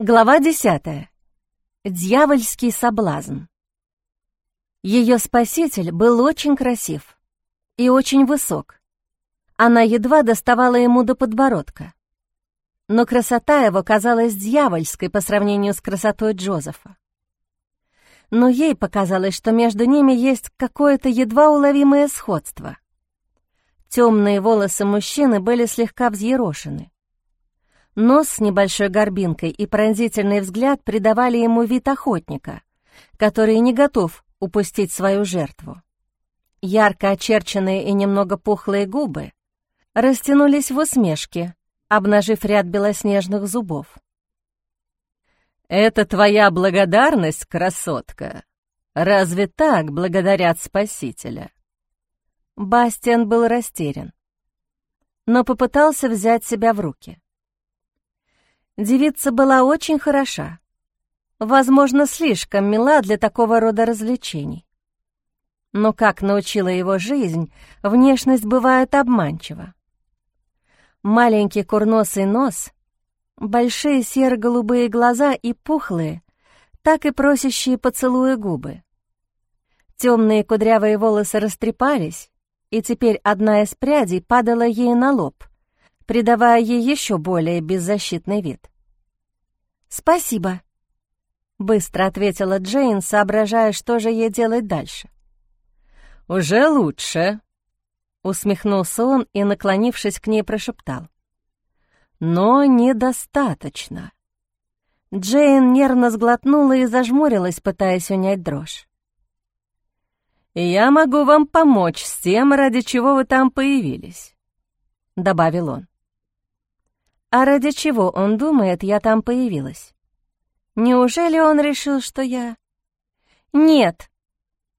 Глава десятая. Дьявольский соблазн. Ее спаситель был очень красив и очень высок. Она едва доставала ему до подбородка. Но красота его казалась дьявольской по сравнению с красотой Джозефа. Но ей показалось, что между ними есть какое-то едва уловимое сходство. Темные волосы мужчины были слегка взъерошены. Нос с небольшой горбинкой и пронзительный взгляд придавали ему вид охотника, который не готов упустить свою жертву. Ярко очерченные и немного пухлые губы растянулись в усмешке, обнажив ряд белоснежных зубов. «Это твоя благодарность, красотка? Разве так благодарят Спасителя?» Бастиан был растерян, но попытался взять себя в руки. Девица была очень хороша. Возможно, слишком мила для такого рода развлечений. Но, как научила его жизнь, внешность бывает обманчива. Маленький курносый нос, большие серо-голубые глаза и пухлые, так и просящие поцелуя губы. Темные кудрявые волосы растрепались, и теперь одна из прядей падала ей на лоб, придавая ей еще более беззащитный вид. «Спасибо», — быстро ответила Джейн, соображая, что же ей делать дальше. «Уже лучше», — усмехнулся он и, наклонившись к ней, прошептал. «Но недостаточно». Джейн нервно сглотнула и зажмурилась, пытаясь унять дрожь. «Я могу вам помочь с тем, ради чего вы там появились», — добавил он. А ради чего он думает, я там появилась? Неужели он решил, что я... Нет,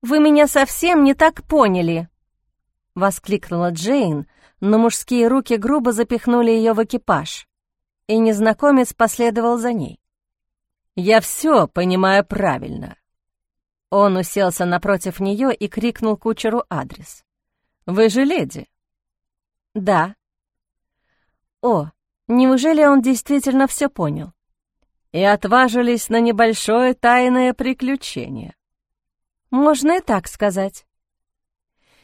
вы меня совсем не так поняли, — воскликнула Джейн, но мужские руки грубо запихнули ее в экипаж, и незнакомец последовал за ней. «Я все понимаю правильно». Он уселся напротив нее и крикнул кучеру адрес. «Вы же леди?» «Да». «О, Неужели он действительно все понял? И отважились на небольшое тайное приключение. Можно и так сказать.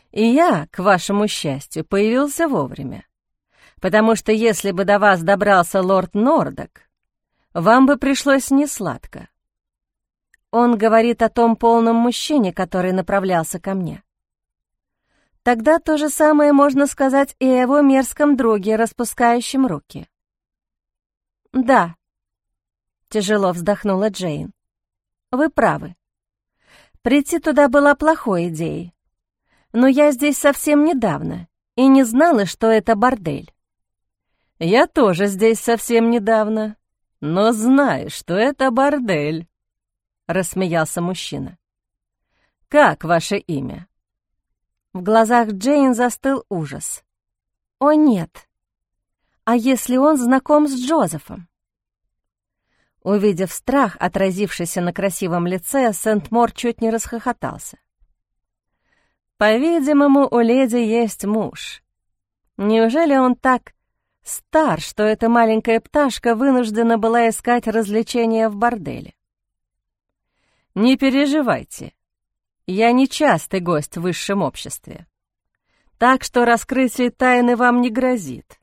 И я, к вашему счастью, появился вовремя. Потому что если бы до вас добрался лорд Нордок, вам бы пришлось несладко. Он говорит о том полном мужчине, который направлялся ко мне. Тогда то же самое можно сказать и о его мерзком друге, распускающем руки. «Да», — тяжело вздохнула Джейн. «Вы правы. Прийти туда была плохой идеей. Но я здесь совсем недавно и не знала, что это бордель». «Я тоже здесь совсем недавно, но знаю, что это бордель», — рассмеялся мужчина. «Как ваше имя?» В глазах Джейн застыл ужас. «О, нет! А если он знаком с Джозефом? Увидев страх, отразившийся на красивом лице, Сент-Мор чуть не расхохотался. «По-видимому, у леди есть муж. Неужели он так стар, что эта маленькая пташка вынуждена была искать развлечения в борделе?» «Не переживайте, я не частый гость в высшем обществе, так что раскрытие тайны вам не грозит.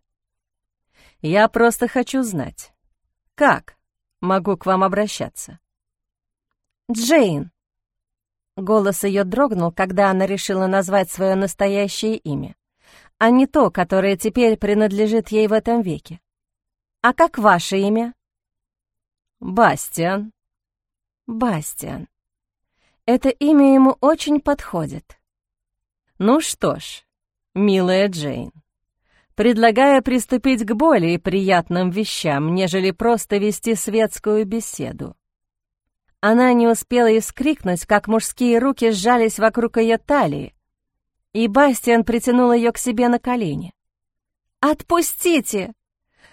Я просто хочу знать, как могу к вам обращаться?» «Джейн!» Голос ее дрогнул, когда она решила назвать свое настоящее имя, а не то, которое теперь принадлежит ей в этом веке. «А как ваше имя?» «Бастиан». «Бастиан. Это имя ему очень подходит». «Ну что ж, милая Джейн, предлагая приступить к более приятным вещам, нежели просто вести светскую беседу. Она не успела и вскрикнуть, как мужские руки сжались вокруг ее талии, и Бастиан притянул ее к себе на колени. «Отпустите!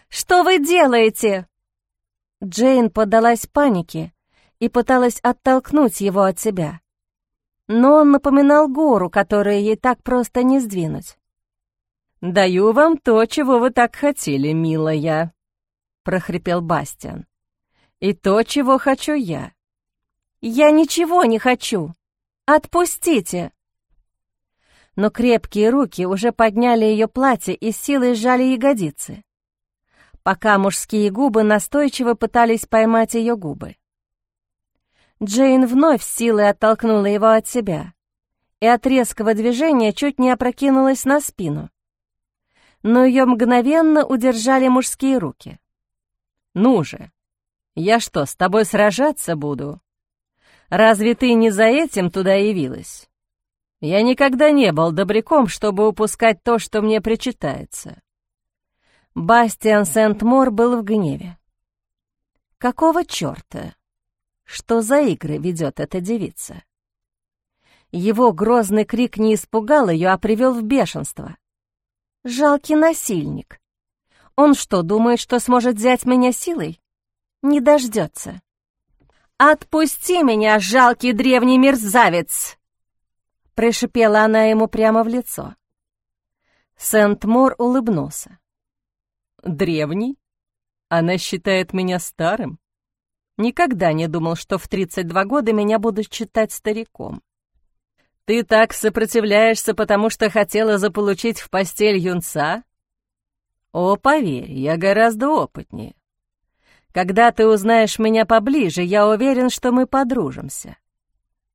Что вы делаете?» Джейн поддалась панике и пыталась оттолкнуть его от себя. Но он напоминал гору, которую ей так просто не сдвинуть. «Даю вам то, чего вы так хотели, милая», — прохрипел Бастиан. и то, чего хочу я. Я ничего не хочу. Отпустите. Но крепкие руки уже подняли ее платье и силой сжали ягодицы, пока мужские губы настойчиво пытались поймать ее губы. Джейн вновь силой оттолкнула его от себя и от резкого движения чуть не опрокинулась на спину. Но ее мгновенно удержали мужские руки. «Ну же, я что, с тобой сражаться буду? Разве ты не за этим туда явилась? Я никогда не был добряком, чтобы упускать то, что мне причитается». Бастиан Сент-Мор был в гневе. «Какого чёрта? Что за игры ведет эта девица?» Его грозный крик не испугал ее, а привел в бешенство. «Жалкий насильник! Он что, думает, что сможет взять меня силой? Не дождется!» «Отпусти меня, жалкий древний мерзавец!» Пришипела она ему прямо в лицо. Сент-Мор улыбнулся. «Древний? Она считает меня старым? Никогда не думал, что в 32 года меня будут считать стариком. Ты так сопротивляешься, потому что хотела заполучить в постель юнца? О, поверь, я гораздо опытнее. Когда ты узнаешь меня поближе, я уверен, что мы подружимся.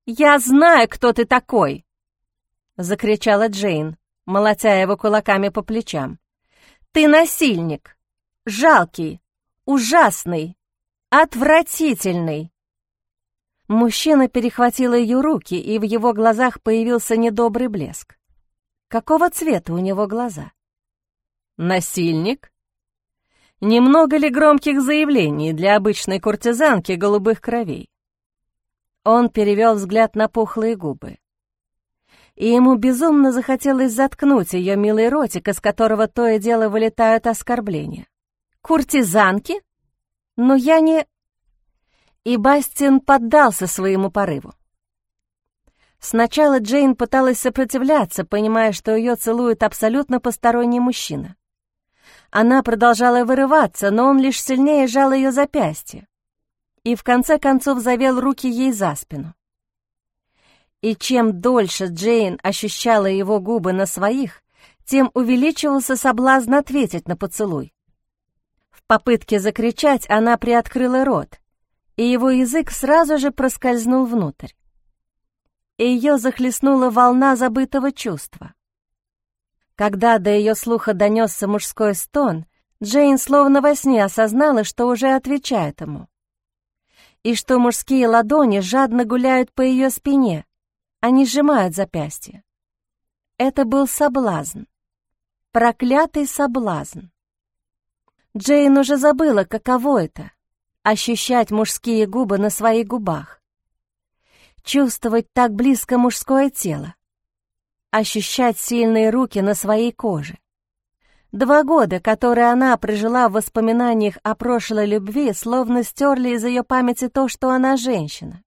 «Я знаю, кто ты такой!» — закричала Джейн, молотя его кулаками по плечам. «Ты насильник! Жалкий! Ужасный! Отвратительный!» Мужчина перехватил ее руки, и в его глазах появился недобрый блеск. Какого цвета у него глаза? Насильник? Немного ли громких заявлений для обычной куртизанки голубых кровей? Он перевел взгляд на пухлые губы. И ему безумно захотелось заткнуть ее милый ротик, из которого то и дело вылетают оскорбления. «Куртизанки? Но я не...» и Бастин поддался своему порыву. Сначала Джейн пыталась сопротивляться, понимая, что ее целует абсолютно посторонний мужчина. Она продолжала вырываться, но он лишь сильнее сжал ее запястье и в конце концов завел руки ей за спину. И чем дольше Джейн ощущала его губы на своих, тем увеличивался соблазн ответить на поцелуй. В попытке закричать она приоткрыла рот — и его язык сразу же проскользнул внутрь. Ее захлестнула волна забытого чувства. Когда до ее слуха донесся мужской стон, Джейн словно во сне осознала, что уже отвечает ему. И что мужские ладони жадно гуляют по ее спине, они сжимают запястье. Это был соблазн. Проклятый соблазн. Джейн уже забыла, каково это ощущать мужские губы на своих губах, чувствовать так близко мужское тело, ощущать сильные руки на своей коже. Два года, которые она прожила в воспоминаниях о прошлой любви, словно стерли из ее памяти то, что она женщина.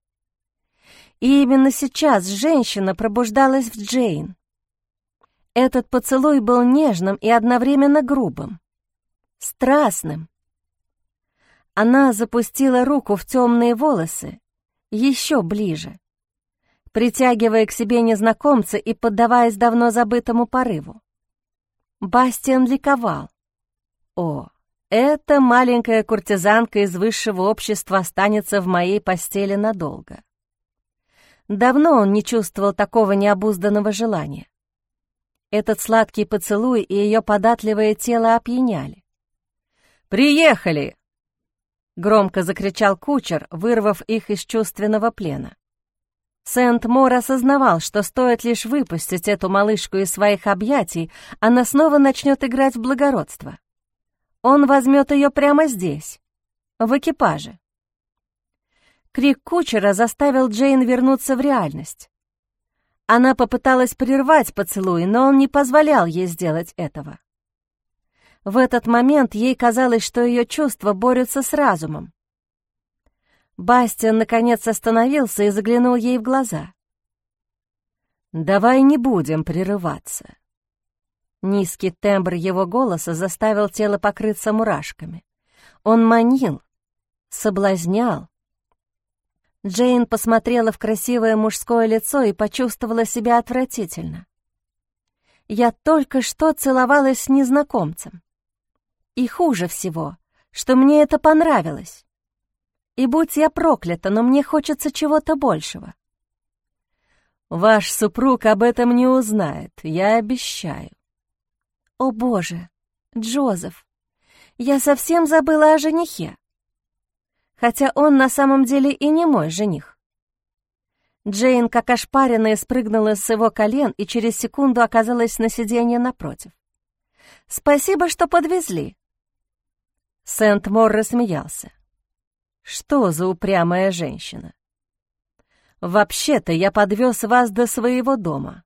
И именно сейчас женщина пробуждалась в Джейн. Этот поцелуй был нежным и одновременно грубым, страстным, она запустила руку в темные волосы, еще ближе, притягивая к себе незнакомца и поддаваясь давно забытому порыву. Бастиан ликовал. «О, эта маленькая куртизанка из высшего общества останется в моей постели надолго». Давно он не чувствовал такого необузданного желания. Этот сладкий поцелуй и ее податливое тело опьяняли. «Приехали!» Громко закричал кучер, вырвав их из чувственного плена. Сент-Мор осознавал, что стоит лишь выпустить эту малышку из своих объятий, она снова начнет играть в благородство. Он возьмет ее прямо здесь, в экипаже. Крик кучера заставил Джейн вернуться в реальность. Она попыталась прервать поцелуй, но он не позволял ей сделать этого. В этот момент ей казалось, что ее чувства борются с разумом. Бастиан наконец остановился и заглянул ей в глаза. «Давай не будем прерываться». Низкий тембр его голоса заставил тело покрыться мурашками. Он манил, соблазнял. Джейн посмотрела в красивое мужское лицо и почувствовала себя отвратительно. Я только что целовалась с незнакомцем. И хуже всего, что мне это понравилось. И будь я проклята, но мне хочется чего-то большего. Ваш супруг об этом не узнает, я обещаю. О, Боже, Джозеф, я совсем забыла о женихе. Хотя он на самом деле и не мой жених. Джейн, как ошпаренная, спрыгнула с его колен и через секунду оказалась на сиденье напротив. «Спасибо, что подвезли». Сент-Мор рассмеялся. «Что за упрямая женщина? Вообще-то я подвез вас до своего дома».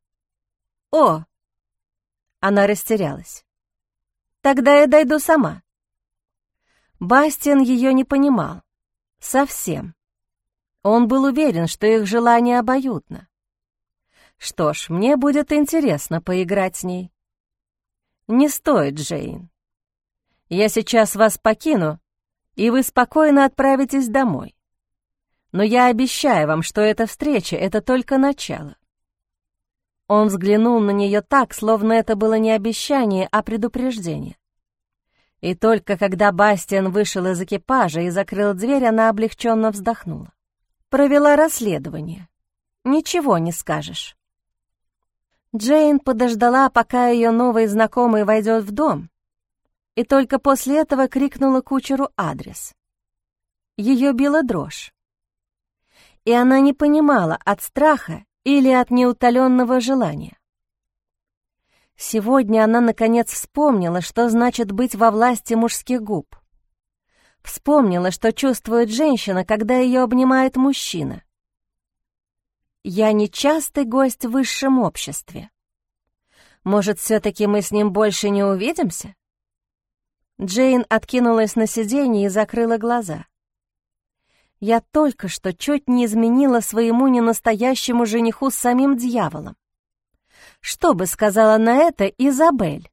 «О!» Она растерялась. «Тогда я дойду сама». Бастин ее не понимал. Совсем. Он был уверен, что их желание обоюдно. Что ж, мне будет интересно поиграть с ней. Не стоит, Джейн. Я сейчас вас покину, и вы спокойно отправитесь домой. Но я обещаю вам, что эта встреча — это только начало. Он взглянул на нее так, словно это было не обещание, а предупреждение. И только когда Бастиан вышел из экипажа и закрыл дверь, она облегченно вздохнула. Провела расследование. Ничего не скажешь. Джейн подождала, пока ее новый знакомый войдет в дом, и только после этого крикнула кучеру адрес. Ее била дрожь. И она не понимала, от страха или от неутоленного желания. Сегодня она, наконец, вспомнила, что значит быть во власти мужских губ. Вспомнила, что чувствует женщина, когда ее обнимает мужчина. «Я не частый гость в высшем обществе. Может, все-таки мы с ним больше не увидимся?» Джейн откинулась на сиденье и закрыла глаза. «Я только что чуть не изменила своему ненастоящему жениху с самим дьяволом. Что бы сказала на это Изабель?»